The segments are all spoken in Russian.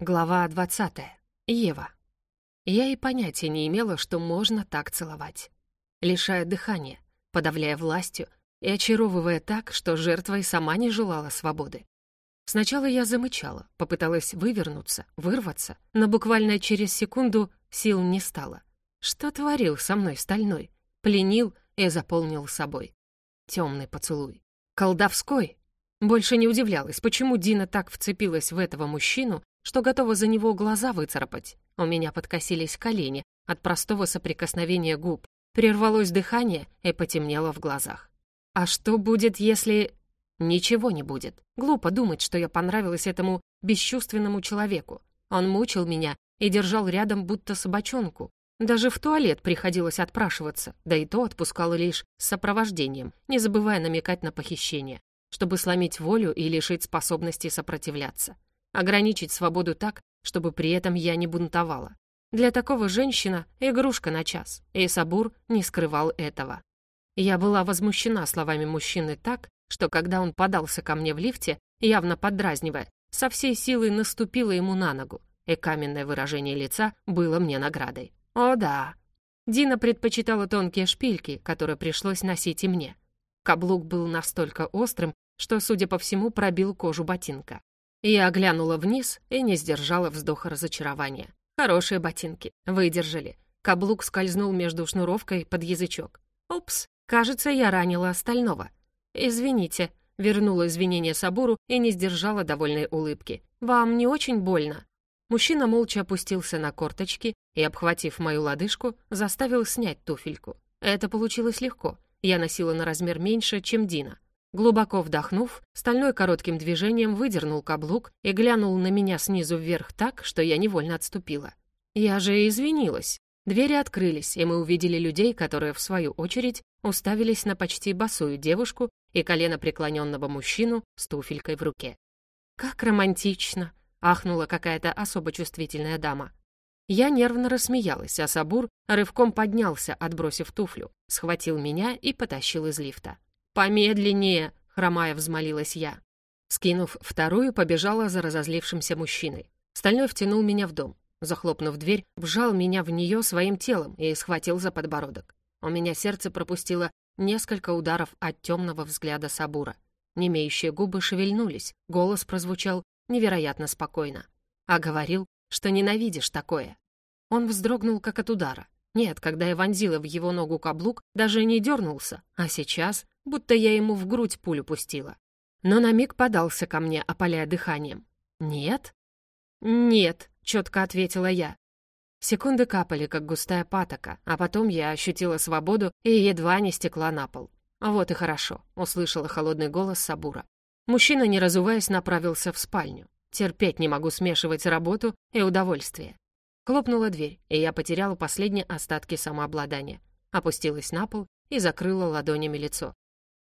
Глава 20. Ева. Я и понятия не имела, что можно так целовать. Лишая дыхания, подавляя властью и очаровывая так, что жертва и сама не желала свободы. Сначала я замычала, попыталась вывернуться, вырваться, но буквально через секунду сил не стало. Что творил со мной стальной? Пленил и заполнил собой. Темный поцелуй. Колдовской. Больше не удивлялась, почему Дина так вцепилась в этого мужчину, что готова за него глаза выцарапать. У меня подкосились колени от простого соприкосновения губ, прервалось дыхание и потемнело в глазах. А что будет, если... Ничего не будет. Глупо думать, что я понравилась этому бесчувственному человеку. Он мучил меня и держал рядом будто собачонку. Даже в туалет приходилось отпрашиваться, да и то отпускала лишь с сопровождением, не забывая намекать на похищение, чтобы сломить волю и лишить способности сопротивляться. Ограничить свободу так, чтобы при этом я не бунтовала. Для такого женщина — игрушка на час, и Сабур не скрывал этого. Я была возмущена словами мужчины так, что когда он подался ко мне в лифте, явно поддразнивая, со всей силой наступила ему на ногу, и каменное выражение лица было мне наградой. О да. Дина предпочитала тонкие шпильки, которые пришлось носить и мне. Каблук был настолько острым, что, судя по всему, пробил кожу ботинка. Я оглянула вниз и не сдержала вздоха разочарования. Хорошие ботинки, выдержали. Каблук скользнул между шнуровкой под язычок. Упс, кажется, я ранила остального. Извините, вернула извинение Сабуру и не сдержала довольной улыбки. Вам не очень больно? Мужчина молча опустился на корточки и, обхватив мою лодыжку, заставил снять туфельку. Это получилось легко. Я носила на размер меньше, чем Дина. Глубоко вдохнув, стальной коротким движением выдернул каблук и глянул на меня снизу вверх так, что я невольно отступила. Я же извинилась. Двери открылись, и мы увидели людей, которые, в свою очередь, уставились на почти босую девушку и колено преклоненного мужчину с туфелькой в руке. «Как романтично!» — ахнула какая-то особо чувствительная дама. Я нервно рассмеялась, а Сабур рывком поднялся, отбросив туфлю, схватил меня и потащил из лифта. «Помедленнее!» — хромая взмолилась я. Скинув вторую, побежала за разозлившимся мужчиной. Стальной втянул меня в дом. Захлопнув дверь, вжал меня в нее своим телом и схватил за подбородок. У меня сердце пропустило несколько ударов от темного взгляда Сабура. Немеющие губы шевельнулись, голос прозвучал невероятно спокойно. А говорил, что ненавидишь такое. Он вздрогнул, как от удара. Нет, когда я вонзила в его ногу каблук, даже не дернулся, а сейчас будто я ему в грудь пулю пустила. Но на миг подался ко мне, опаляя дыханием. «Нет?» «Нет», — четко ответила я. Секунды капали, как густая патока, а потом я ощутила свободу и едва не стекла на пол. «Вот и хорошо», — услышала холодный голос Сабура. Мужчина, не разуваясь, направился в спальню. Терпеть не могу смешивать работу и удовольствие. Хлопнула дверь, и я потеряла последние остатки самообладания. Опустилась на пол и закрыла ладонями лицо.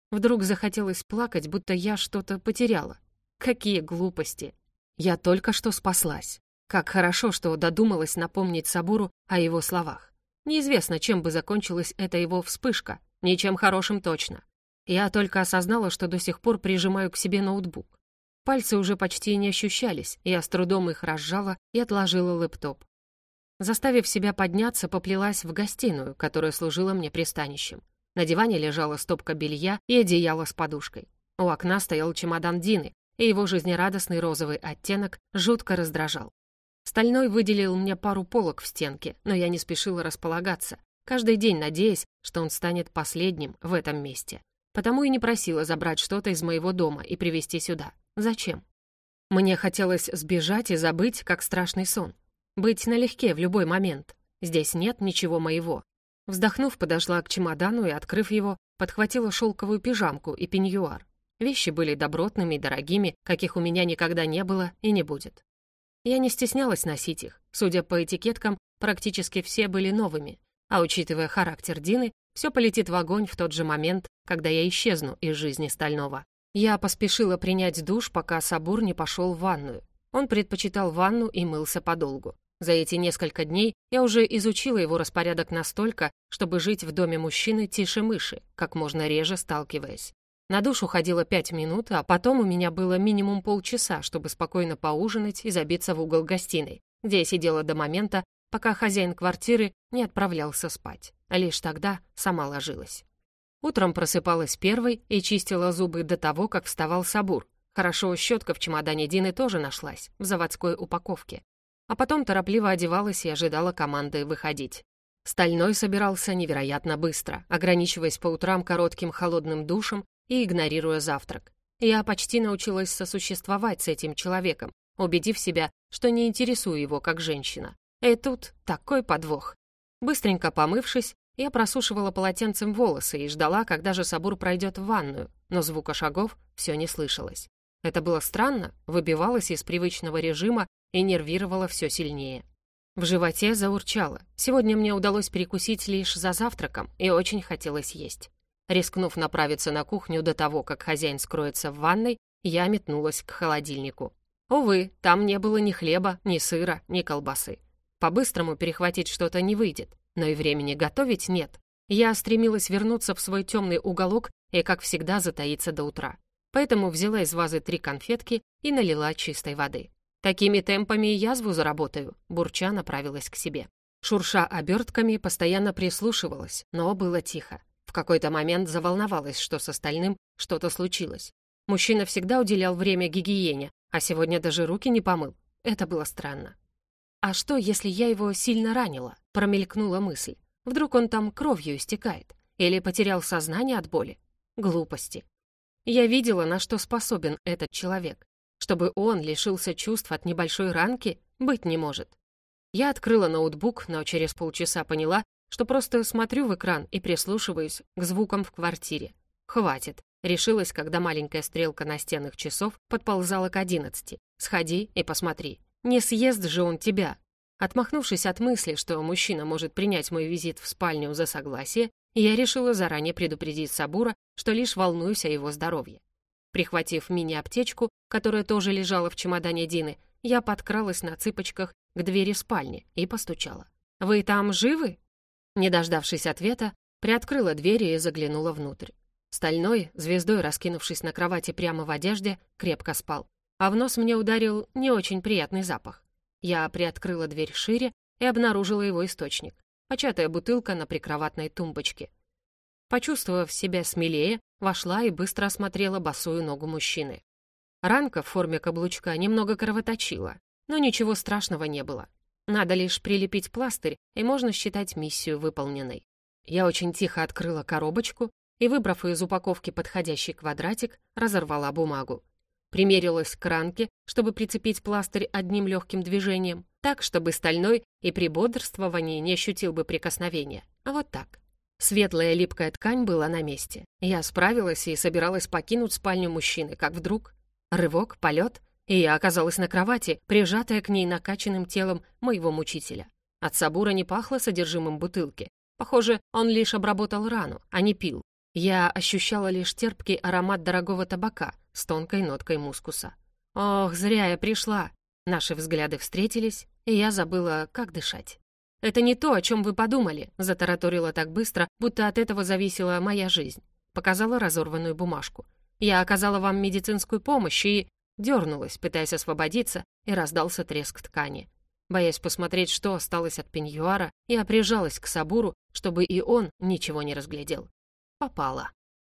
Вдруг захотелось плакать, будто я что-то потеряла. Какие глупости! Я только что спаслась. Как хорошо, что додумалась напомнить Сабуру о его словах. Неизвестно, чем бы закончилась эта его вспышка. Ничем хорошим точно. Я только осознала, что до сих пор прижимаю к себе ноутбук. Пальцы уже почти не ощущались, я с трудом их разжала и отложила лэптоп. Заставив себя подняться, поплелась в гостиную, которая служила мне пристанищем. На диване лежала стопка белья и одеяло с подушкой. У окна стоял чемодан Дины, и его жизнерадостный розовый оттенок жутко раздражал. Стальной выделил мне пару полок в стенке, но я не спешила располагаться, каждый день надеясь, что он станет последним в этом месте. Потому и не просила забрать что-то из моего дома и привезти сюда. Зачем? Мне хотелось сбежать и забыть, как страшный сон. Быть налегке в любой момент. Здесь нет ничего моего. Вздохнув, подошла к чемодану и, открыв его, подхватила шелковую пижамку и пеньюар. Вещи были добротными и дорогими, каких у меня никогда не было и не будет. Я не стеснялась носить их. Судя по этикеткам, практически все были новыми. А учитывая характер Дины, все полетит в огонь в тот же момент, когда я исчезну из жизни Стального. Я поспешила принять душ, пока Сабур не пошел в ванную. Он предпочитал ванну и мылся подолгу. За эти несколько дней я уже изучила его распорядок настолько, чтобы жить в доме мужчины тише мыши, как можно реже сталкиваясь. На душ уходило пять минут, а потом у меня было минимум полчаса, чтобы спокойно поужинать и забиться в угол гостиной, где я сидела до момента, пока хозяин квартиры не отправлялся спать. А лишь тогда сама ложилась. Утром просыпалась первой и чистила зубы до того, как вставал Сабур. Хорошо, щетка в чемодане Дины тоже нашлась, в заводской упаковке. А потом торопливо одевалась и ожидала команды выходить. Стальной собирался невероятно быстро, ограничиваясь по утрам коротким холодным душем и игнорируя завтрак. Я почти научилась сосуществовать с этим человеком, убедив себя, что не интересую его как женщина. И тут такой подвох. Быстренько помывшись, я просушивала полотенцем волосы и ждала, когда же Сабур пройдет в ванную, но звука шагов все не слышалось. Это было странно, выбивалось из привычного режима и нервировало все сильнее. В животе заурчало. Сегодня мне удалось перекусить лишь за завтраком, и очень хотелось есть. Рискнув направиться на кухню до того, как хозяин скроется в ванной, я метнулась к холодильнику. Увы, там не было ни хлеба, ни сыра, ни колбасы. По-быстрому перехватить что-то не выйдет но и времени готовить нет. Я стремилась вернуться в свой темный уголок и, как всегда, затаиться до утра. Поэтому взяла из вазы три конфетки и налила чистой воды. Такими темпами язву заработаю, бурча направилась к себе. Шурша обертками, постоянно прислушивалась, но было тихо. В какой-то момент заволновалась, что с остальным что-то случилось. Мужчина всегда уделял время гигиене, а сегодня даже руки не помыл. Это было странно. А что, если я его сильно ранила? Промелькнула мысль. Вдруг он там кровью истекает? Или потерял сознание от боли? Глупости. Я видела, на что способен этот человек. Чтобы он лишился чувств от небольшой ранки, быть не может. Я открыла ноутбук, но через полчаса поняла, что просто смотрю в экран и прислушиваюсь к звукам в квартире. Хватит. Решилась, когда маленькая стрелка настенных часов подползала к одиннадцати. Сходи и посмотри. Не съест же он тебя. Отмахнувшись от мысли, что мужчина может принять мой визит в спальню за согласие, я решила заранее предупредить Сабура, что лишь волнуюсь о его здоровье. Прихватив мини-аптечку, которая тоже лежала в чемодане Дины, я подкралась на цыпочках к двери спальни и постучала. «Вы там живы?» Не дождавшись ответа, приоткрыла дверь и заглянула внутрь. Стальной, звездой раскинувшись на кровати прямо в одежде, крепко спал а в нос мне ударил не очень приятный запах. Я приоткрыла дверь шире и обнаружила его источник. Початая бутылка на прикроватной тумбочке. Почувствовав себя смелее, вошла и быстро осмотрела босую ногу мужчины. Ранка в форме каблучка немного кровоточила, но ничего страшного не было. Надо лишь прилепить пластырь, и можно считать миссию выполненной. Я очень тихо открыла коробочку и, выбрав из упаковки подходящий квадратик, разорвала бумагу. Примерилась к ранке, чтобы прицепить пластырь одним легким движением, так, чтобы стальной и при бодрствовании не ощутил бы прикосновения. А вот так. Светлая липкая ткань была на месте. Я справилась и собиралась покинуть спальню мужчины, как вдруг... Рывок, полет, и я оказалась на кровати, прижатая к ней накачанным телом моего мучителя. От Сабура не пахло содержимым бутылки. Похоже, он лишь обработал рану, а не пил. Я ощущала лишь терпкий аромат дорогого табака с тонкой ноткой мускуса. Ох, зря я пришла. Наши взгляды встретились, и я забыла, как дышать. «Это не то, о чем вы подумали», — затараторила так быстро, будто от этого зависела моя жизнь. Показала разорванную бумажку. «Я оказала вам медицинскую помощь и...» Дернулась, пытаясь освободиться, и раздался треск ткани. Боясь посмотреть, что осталось от пеньюара, я прижалась к Сабуру, чтобы и он ничего не разглядел попала.